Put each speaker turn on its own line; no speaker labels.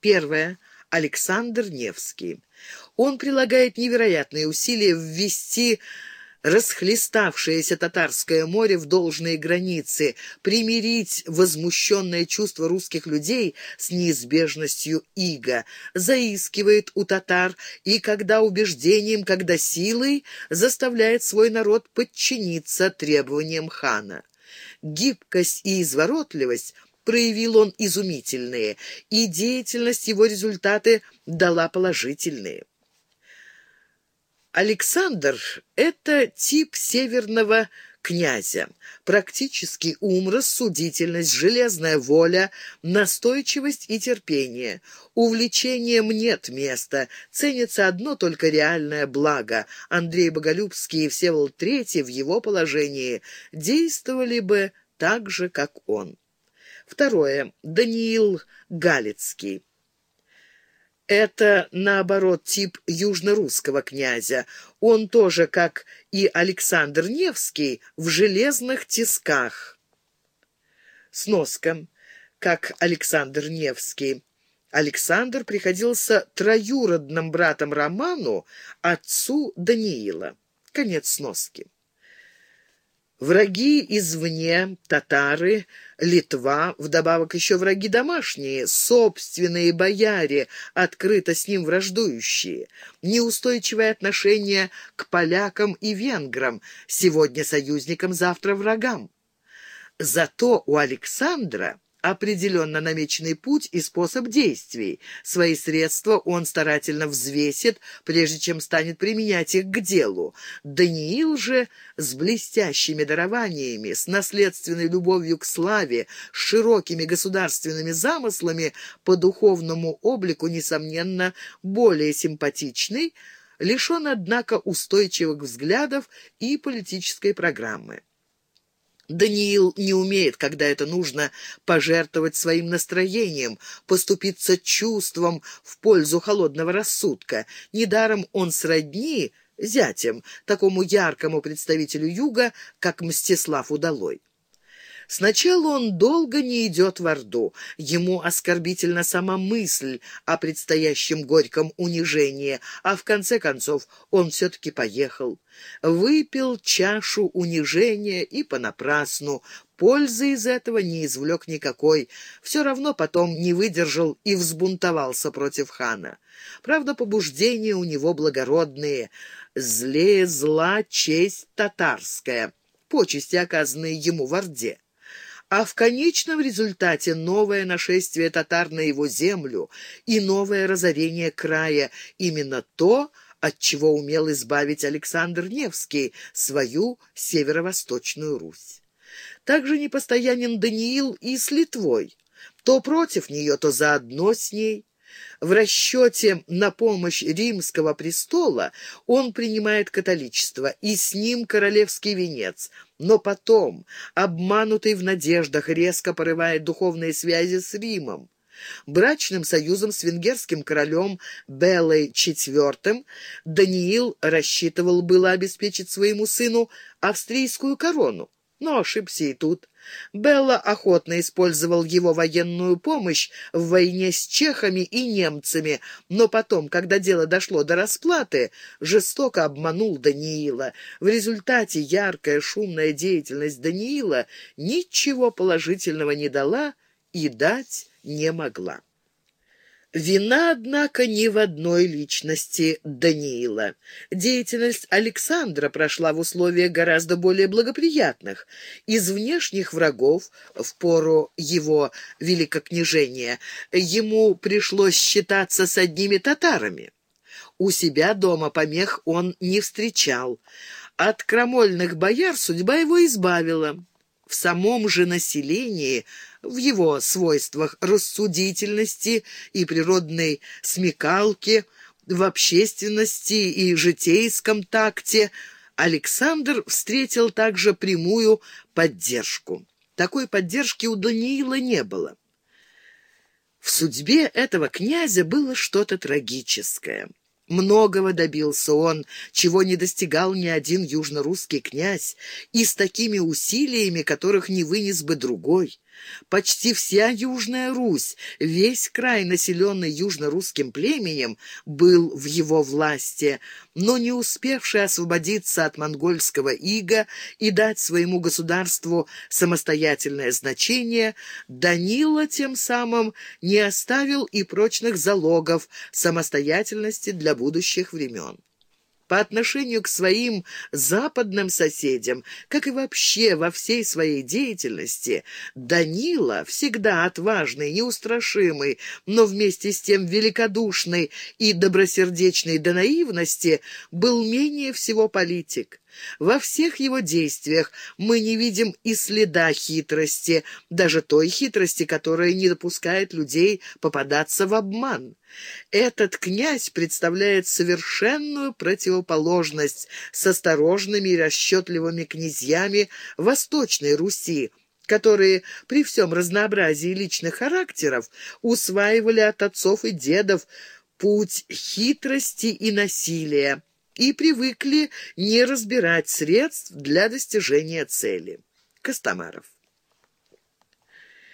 Первое. Александр Невский. Он прилагает невероятные усилия ввести расхлеставшееся татарское море в должные границы, примирить возмущенное чувство русских людей с неизбежностью ига, заискивает у татар и, когда убеждением, когда силой, заставляет свой народ подчиниться требованиям хана. Гибкость и изворотливость проявил он изумительные, и деятельность его результаты дала положительные. Александр — это тип северного князя. Практический ум, рассудительность, железная воля, настойчивость и терпение. Увлечением нет места, ценится одно только реальное благо. Андрей Боголюбский и Всеволод Третий в его положении действовали бы так же, как он. Второе. Даниил Галицкий. Это, наоборот, тип южнорусского князя. Он тоже, как и Александр Невский, в железных тисках. Сноска. Как Александр Невский. Александр приходился троюродным братом Роману, отцу Даниила. Конец сноски. Враги извне, татары, Литва, вдобавок еще враги домашние, собственные бояре, открыто с ним враждующие, неустойчивое отношение к полякам и венграм, сегодня союзникам, завтра врагам. Зато у Александра определенно намеченный путь и способ действий. Свои средства он старательно взвесит, прежде чем станет применять их к делу. Даниил же с блестящими дарованиями, с наследственной любовью к славе, с широкими государственными замыслами по духовному облику, несомненно, более симпатичный, лишен, однако, устойчивых взглядов и политической программы. Даниил не умеет, когда это нужно, пожертвовать своим настроением, поступиться чувством в пользу холодного рассудка. Недаром он сродни зятем, такому яркому представителю юга, как Мстислав Удалой. Сначала он долго не идет в Орду. Ему оскорбительна сама мысль о предстоящем горьком унижении, а в конце концов он все-таки поехал. Выпил чашу унижения и понапрасну. Пользы из этого не извлек никакой. Все равно потом не выдержал и взбунтовался против хана. Правда, побуждения у него благородные. Злее зла честь татарская, почести, оказанные ему в Орде а в конечном результате новое нашествие татар на его землю и новое разорение края, именно то, от чего умел избавить Александр Невский свою северо-восточную Русь. Также непостоянен Даниил и с Литвой, то против нее, то заодно с ней. В расчете на помощь римского престола он принимает католичество, и с ним королевский венец, но потом, обманутый в надеждах, резко порывает духовные связи с Римом. Брачным союзом с венгерским королем Белой IV Даниил рассчитывал было обеспечить своему сыну австрийскую корону. Но ошибся и тут. Белла охотно использовал его военную помощь в войне с чехами и немцами, но потом, когда дело дошло до расплаты, жестоко обманул Даниила. В результате яркая шумная деятельность Даниила ничего положительного не дала и дать не могла. Вина, однако, не в одной личности Даниила. Деятельность Александра прошла в условиях гораздо более благоприятных. Из внешних врагов, в пору его великокняжения, ему пришлось считаться с одними татарами. У себя дома помех он не встречал. От крамольных бояр судьба его избавила. В самом же населении – в его свойствах рассудительности и природной смекалке, в общественности и житейском такте, Александр встретил также прямую поддержку. Такой поддержки у Даниила не было. В судьбе этого князя было что-то трагическое. Многого добился он, чего не достигал ни один южнорусский князь, и с такими усилиями, которых не вынес бы другой. Почти вся Южная Русь, весь край, населенный южно-русским племенем, был в его власти, но не успевший освободиться от монгольского ига и дать своему государству самостоятельное значение, Данила тем самым не оставил и прочных залогов самостоятельности для будущих времен по отношению к своим западным соседям, как и вообще во всей своей деятельности, Данила, всегда отважный, неустрашимый, но вместе с тем великодушный и добросердечный до наивности, был менее всего политик. Во всех его действиях мы не видим и следа хитрости, даже той хитрости, которая не допускает людей попадаться в обман. Этот князь представляет совершенную противоположность с осторожными и расчетливыми князьями Восточной Руси, которые при всем разнообразии личных характеров усваивали от отцов и дедов путь хитрости и насилия, и привыкли не разбирать средств для достижения цели. Костомаров